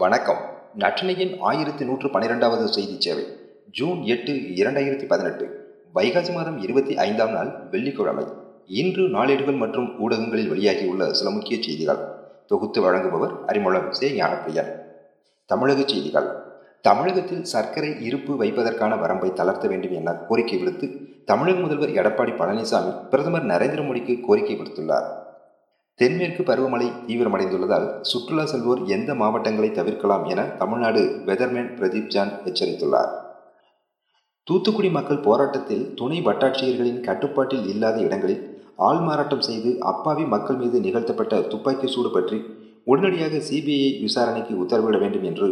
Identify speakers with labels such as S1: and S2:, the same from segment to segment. S1: வணக்கம் நற்றினையின் ஆயிரத்தி நூற்று பனிரெண்டாவது செய்தி சேவை ஜூன் எட்டு இரண்டாயிரத்தி பதினெட்டு வைகாசி மாதம் இருபத்தி ஐந்தாம் நாள் வெள்ளிக்கிழமை இன்று நாளேடுகள் மற்றும் ஊடகங்களில் வெளியாகியுள்ள சில முக்கிய செய்திகள் தொகுத்து வழங்குபவர் அறிமுகம் சே ஞானப்பிரியன் தமிழக செய்திகள் தமிழகத்தில் சர்க்கரை இருப்பு வைப்பதற்கான வரம்பை தளர்த்த வேண்டும் என கோரிக்கை விடுத்து தமிழக முதல்வர் எடப்பாடி பழனிசாமி பிரதமர் நரேந்திர மோடிக்கு கோரிக்கை விடுத்துள்ளார் தென்மேற்கு பருவமழை தீவிரமடைந்துள்ளதால் சுற்றுலா செல்வோர் எந்த மாவட்டங்களை தவிர்க்கலாம் என தமிழ்நாடு வெதர்மேன் பிரதீப் ஜான் எச்சரித்துள்ளார் தூத்துக்குடி மக்கள் போராட்டத்தில் துணை வட்டாட்சியர்களின் கட்டுப்பாட்டில் இல்லாத இடங்களில் ஆள்மாறாட்டம் செய்து அப்பாவி மக்கள் மீது நிகழ்த்தப்பட்ட துப்பாக்கி சூடு பற்றி உடனடியாக சிபிஐ விசாரணைக்கு உத்தரவிட வேண்டும் என்று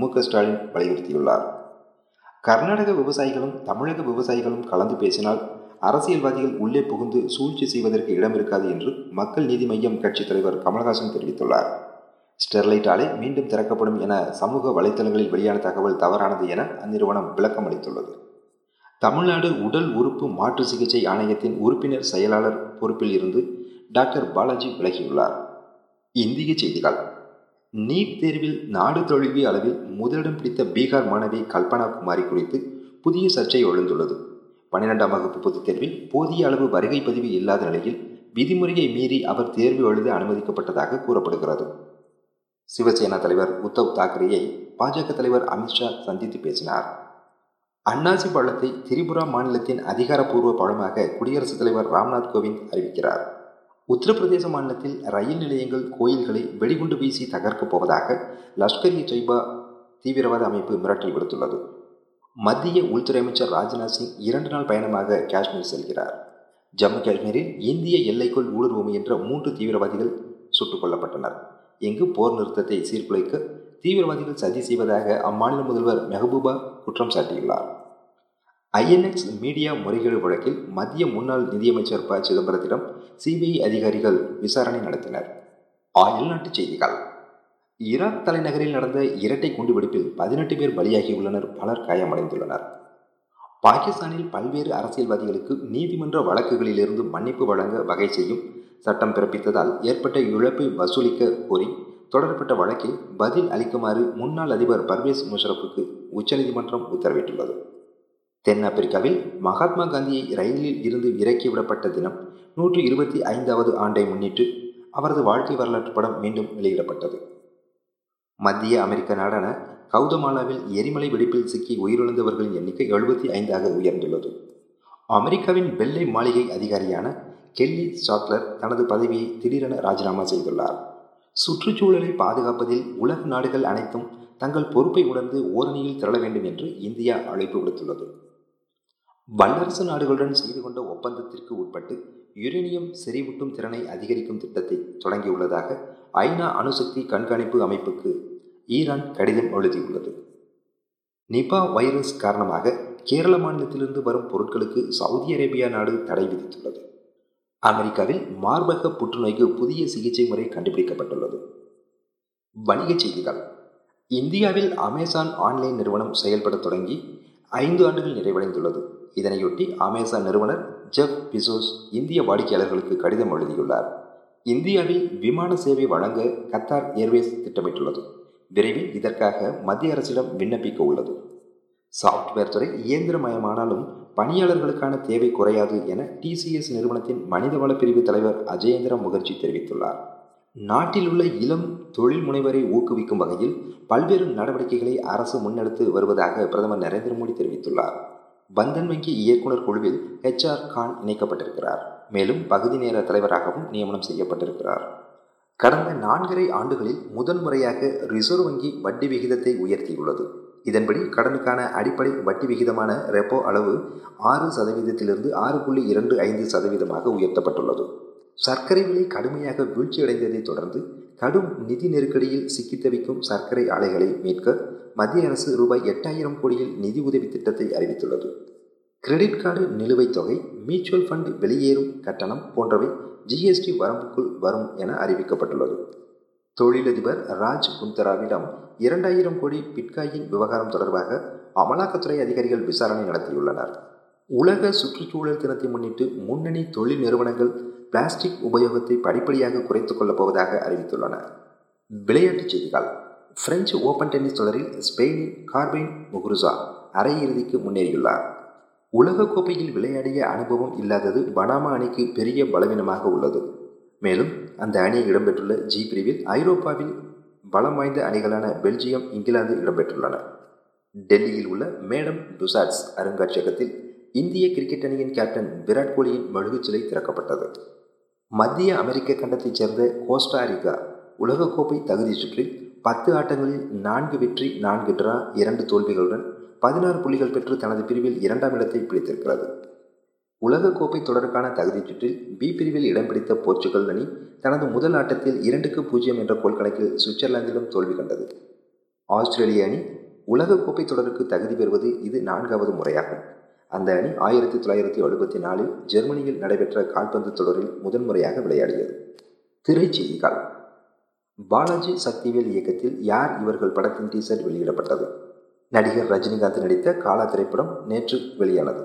S1: மு ஸ்டாலின் வலியுறுத்தியுள்ளார் கர்நாடக விவசாயிகளும் தமிழக விவசாயிகளும் கலந்து பேசினால் அரசியல்வாதிகள் உள்ளே புகுந்து சூழ்ச்சி செய்வதற்கு இடம் இருக்காது என்று மக்கள் நீதி மய்யம் கட்சித் தலைவர் கமல்ஹாசன் தெரிவித்துள்ளார் ஸ்டெர்லைட் ஆலை மீண்டும் திறக்கப்படும் என சமூக வலைதளங்களில் வெளியான தகவல் தவறானது என அந்நிறுவனம் விளக்கம் அளித்துள்ளது தமிழ்நாடு உடல் உறுப்பு மாற்று சிகிச்சை ஆணையத்தின் உறுப்பினர் செயலாளர் பொறுப்பில் இருந்து டாக்டர் பாலாஜி விலகியுள்ளார் இந்திய செய்திகள் நீட் தேர்வில் நாடு தொழில்வி அளவில் முதலிடம் பிடித்த பீகார் மாணவி கல்பனா குமாரி குறித்து புதிய சர்ச்சை எழுந்துள்ளது பன்னிரெண்டாம் வகுப்பு பொதுத் தேர்வில் போதிய அளவு வருகை பதிவு இல்லாத நிலையில் விதிமுறையை மீறி அவர் தேர்வு எழுத அனுமதிக்கப்பட்டதாக கூறப்படுகிறது சிவசேனா தலைவர் உத்தவ் தாக்கரேயை பாஜக தலைவர் அமித்ஷா சந்தித்து பேசினார் அண்ணாசி பழத்தை திரிபுரா மாநிலத்தின் அதிகாரப்பூர்வ பழமாக குடியரசுத் தலைவர் ராம்நாத் கோவிந்த் அறிவிக்கிறார் உத்தரப்பிரதேச மாநிலத்தில் ரயில் நிலையங்கள் கோயில்களை வெடிகுண்டு வீசி தகர்க்கப் போவதாக லஷ்கர் இ தீவிரவாத அமைப்பு மிரட்டல் விடுத்துள்ளது மத்திய உள்துறை அமைச்சர் ராஜ்நாத் சிங் இரண்டு நாள் பயணமாக காஷ்மீர் செல்கிறார் ஜம்மு காஷ்மீரில் இந்திய எல்லைக்குள் ஊடுருவ முயன்ற மூன்று தீவிரவாதிகள் சுட்டுக் கொல்லப்பட்டனர் இங்கு போர் நிறுத்தத்தை சீர்குலைக்க தீவிரவாதிகள் சதி செய்வதாக அம்மாநில முதல்வர் மெஹபூபா குற்றம் சாட்டியுள்ளார் ஐஎன்எக்ஸ் மீடியா முறைகேடு வழக்கில் மத்திய முன்னாள் நிதியமைச்சர் ப சிதம்பரத்திடம் சிபிஐ அதிகாரிகள் விசாரணை நடத்தினர் அயல்நாட்டு செய்திகள் ஈராக் தலைநகரில் நடந்த இரட்டை குண்டுவெடிப்பில் பதினெட்டு பேர் பலியாகியுள்ளனர் பலர் காயமடைந்துள்ளனர் பாகிஸ்தானில் பல்வேறு அரசியல்வாதிகளுக்கு நீதிமன்ற வழக்குகளிலிருந்து மன்னிப்பு வழங்க வகை செய்யும் சட்டம் பிறப்பித்ததால் ஏற்பட்ட இழப்பை வசூலிக்க கோரி தொடரப்பட்ட வழக்கில் பதில் அளிக்குமாறு முன்னாள் அதிபர் பர்வேஸ் முஷரப்புக்கு உச்சநீதிமன்றம் உத்தரவிட்டுள்ளது தென்னாப்பிரிக்காவில் மகாத்மா காந்தியை ரயிலில் இருந்து இறக்கிவிடப்பட்ட தினம் நூற்று இருபத்தி ஐந்தாவது ஆண்டை முன்னிட்டு அவரது வாழ்க்கை வரலாற்று படம் மீண்டும் வெளியிடப்பட்டது மத்திய அமெரிக்க நாடான கவுதமாலாவில் எரிமலை வெடிப்பில் சிக்கி உயிரிழந்தவர்களின் எண்ணிக்கை எழுபத்தி ஐந்தாக உயர்ந்துள்ளது அமெரிக்காவின் வெள்ளை மாளிகை அதிகாரியான கெல்லி சாட்லர் தனது பதவியை திடீரென ராஜினாமா செய்துள்ளார் சுற்றுச்சூழலை பாதுகாப்பதில் உலக நாடுகள் அனைத்தும் தங்கள் பொறுப்பை உணர்ந்து ஓரணியில் திரள வேண்டும் என்று இந்தியா அழைப்பு விடுத்துள்ளது வல்லரசு நாடுகளுடன் செய்து கொண்ட ஒப்பந்தத்திற்கு உட்பட்டு யுரேனியம் செறிவூட்டும் திறனை அதிகரிக்கும் திட்டத்தை தொடங்கியுள்ளதாக ஐநா அணுசக்தி கண்காணிப்பு அமைப்புக்கு ஈரான் கடிதம் எழுதியுள்ளது நிபா வைரஸ் காரணமாக கேரள மாநிலத்திலிருந்து வரும் பொருட்களுக்கு சவுதி அரேபியா நாடு தடை விதித்துள்ளது அமெரிக்காவில் மார்பக புற்றுநோய்க்கு புதிய சிகிச்சை முறை கண்டுபிடிக்கப்பட்டுள்ளது வணிகச் செய்திகள் இந்தியாவில் அமேசான் ஆன்லைன் நிறுவனம் செயல்பட தொடங்கி ஐந்து ஆண்டுகள் நிறைவடைந்துள்ளது இதனையொட்டி அமேசான் நிறுவனர் ஜெஃப் பிசோஸ் இந்திய வாடிக்கையாளர்களுக்கு கடிதம் எழுதியுள்ளார் இந்தியாவில் விமான சேவை வழங்க கத்தார் ஏர்வேஸ் திட்டமிட்டுள்ளது விரைவில் இதற்காக மத்திய அரசிடம் விண்ணப்பிக்க உள்ளது சாஃப்ட்வேர் துறை இயந்திரமயமானாலும் பணியாளர்களுக்கான தேவை குறையாது என டிசிஎஸ் நிறுவனத்தின் மனிதவள பிரிவு தலைவர் அஜயேந்திர முகர்ஜி தெரிவித்துள்ளார் நாட்டில் உள்ள இளம் தொழில் முனைவரை ஊக்குவிக்கும் வகையில் பல்வேறு நடவடிக்கைகளை அரசு முன்னெடுத்து வருவதாக பிரதமர் நரேந்திர மோடி தெரிவித்துள்ளார் பந்தன் வங்கி இயக்குநர் குழுவில் ஹெச்ஆர் கான் இணைக்கப்பட்டிருக்கிறார் மேலும் பகுதி நேர தலைவராகவும் நியமனம் செய்யப்பட்டிருக்கிறார் கடந்த நான்கரை ஆண்டுகளில் முதன்முறையாக ரிசர்வ் வங்கி வட்டி விகிதத்தை உயர்த்தியுள்ளது இதன்படி கடனுக்கான அடிப்படை வட்டி விகிதமான ரெப்போ அளவு ஆறு சதவீதத்திலிருந்து ஆறு புள்ளி இரண்டு ஐந்து சதவீதமாக உயர்த்தப்பட்டுள்ளது சர்க்கரை விலை கடுமையாக வீழ்ச்சியடைந்ததை தொடர்ந்து கடும் நிதி நெருக்கடியில் சிக்கி தவிக்கும் சர்க்கரை ஆலைகளை மீட்க மத்திய அரசு ரூபாய் எட்டாயிரம் கோடியில் நிதி உதவி திட்டத்தை அறிவித்துள்ளது கிரெடிட் கார்டு நிலுவைத் தொகை மியூச்சுவல் ஃபண்ட் வெளியேறும் கட்டணம் போன்றவை ஜிஎஸ்டி வரம்புக்குள் வரும் என அறிவிக்கப்பட்டுள்ளது தொழிலதிபர் ராஜ் குந்தராவிடம் இரண்டாயிரம் கோடி பிட்காயின் விவகாரம் தொடர்பாக அமலாக்கத்துறை அதிகாரிகள் விசாரணை நடத்தியுள்ளனர் உலக சுற்றுச்சூழல் தினத்தை முன்னிட்டு முன்னணி தொழில் நிறுவனங்கள் பிளாஸ்டிக் உபயோகத்தை படிப்படியாக குறைத்துக் கொள்ளப் போவதாக அறிவித்துள்ளன விளையாட்டுச் செய்திகள் பிரெஞ்சு ஓபன் டென்னிஸ் தொடரில் ஸ்பெயினின் கார்பின் முகுருசா அரையிறுதிக்கு முன்னேறியுள்ளார் உலகக்கோப்பையில் விளையாடிய அனுபவம் இல்லாதது பனாமா அணிக்கு பெரிய பலவீனமாக உள்ளது மேலும் அந்த அணி இடம்பெற்றுள்ள ஜி பிரிவில் ஐரோப்பாவில் பலம் வாய்ந்த அணிகளான பெல்ஜியம் இங்கிலாந்து இடம்பெற்றுள்ளன டெல்லியில் உள்ள மேடம் டுசாட்ஸ் அருங்காட்சியகத்தில் இந்திய கிரிக்கெட் அணியின் கேப்டன் விராட் கோலியின் மழுகு சிலை திறக்கப்பட்டது மத்திய அமெரிக்க கண்டத்தைச் சேர்ந்த கோஸ்டாரிகா உலகக்கோப்பை தகுதி சுற்றில் பத்து ஆட்டங்களில் நான்கு வெற்றி நான்கு டிரா இரண்டு தோல்விகளுடன் பதினாறு புள்ளிகள் பெற்று தனது பிரிவில் இரண்டாம் இடத்தை பிடித்திருக்கிறது உலகக்கோப்பை தொடருக்கான தகுதிச் சுற்றில் பி பிரிவில் இடம் பிடித்த போர்ச்சுகல் அணி தனது முதல் ஆட்டத்தில் இரண்டுக்கு பூஜ்ஜியம் என்ற கோல் கணக்கில் சுவிட்சர்லாந்திலும் தோல்வி கண்டது ஆஸ்திரேலிய அணி உலகக்கோப்பை தொடருக்கு தகுதி பெறுவது இது நான்காவது முறையாகும் அந்த அணி ஆயிரத்தி தொள்ளாயிரத்தி எழுபத்தி நாலில் ஜெர்மனியில் நடைபெற்ற கால்பந்து தொடரில் முதன்முறையாக விளையாடியது திரைச்செய்திகள் பாலாஜி சக்திவேல் இயக்கத்தில் யார் இவர்கள் படத்தின் டீசர் வெளியிடப்பட்டது நடிகர் ரஜினிகாந்த் நடித்த காலா திரைப்படம் நேற்று வெளியானது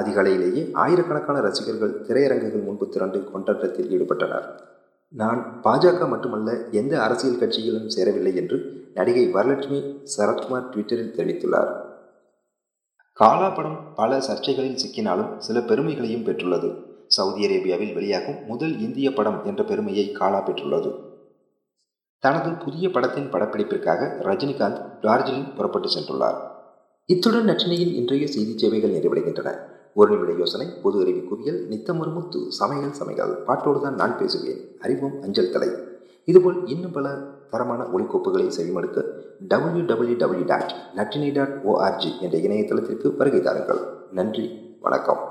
S1: அதிகாலையிலேயே ஆயிரக்கணக்கான ரசிகர்கள் திரையரங்குகள் முன்பு திரண்டு கொண்டாட்டத்தில் ஈடுபட்டனர் நான் பாஜக மட்டுமல்ல எந்த அரசியல் கட்சியிலும் சேரவில்லை என்று நடிகை வரலட்சுமி சரத்குமார் ட்விட்டரில் தெரிவித்துள்ளார் காலா படம் பல சர்ச்சைகளில் சிக்கினாலும் சில பெருமைகளையும் பெற்றுள்ளது சவுதி அரேபியாவில் வெளியாகும் முதல் இந்திய படம் என்ற பெருமையை காலா பெற்றுள்ளது தனது புதிய படத்தின் படப்பிடிப்பிற்காக ரஜினிகாந்த் டார்ஜிலிங் புறப்பட்டு சென்றுள்ளார் இத்துடன் நற்றினையில் இன்றைய செய்தி சேவைகள் நிறைவடைகின்றன ஒரு நிமிட யோசனை பொது அறிவு குவியல் நித்தமொரு முத்து சமையல் சமைகள் பாட்டோடு தான் நான் பேசுவேன் அறிவோம் அஞ்சல் தலை இதுபோல் இன்னும் பல தரமான ஒளிக்கோப்புகளை செவிமடுக்க W W W dot Natrinai dot O R G என்ற இணையதளத்திற்கு வருகை தாருங்கள் நன்றி வணக்கம்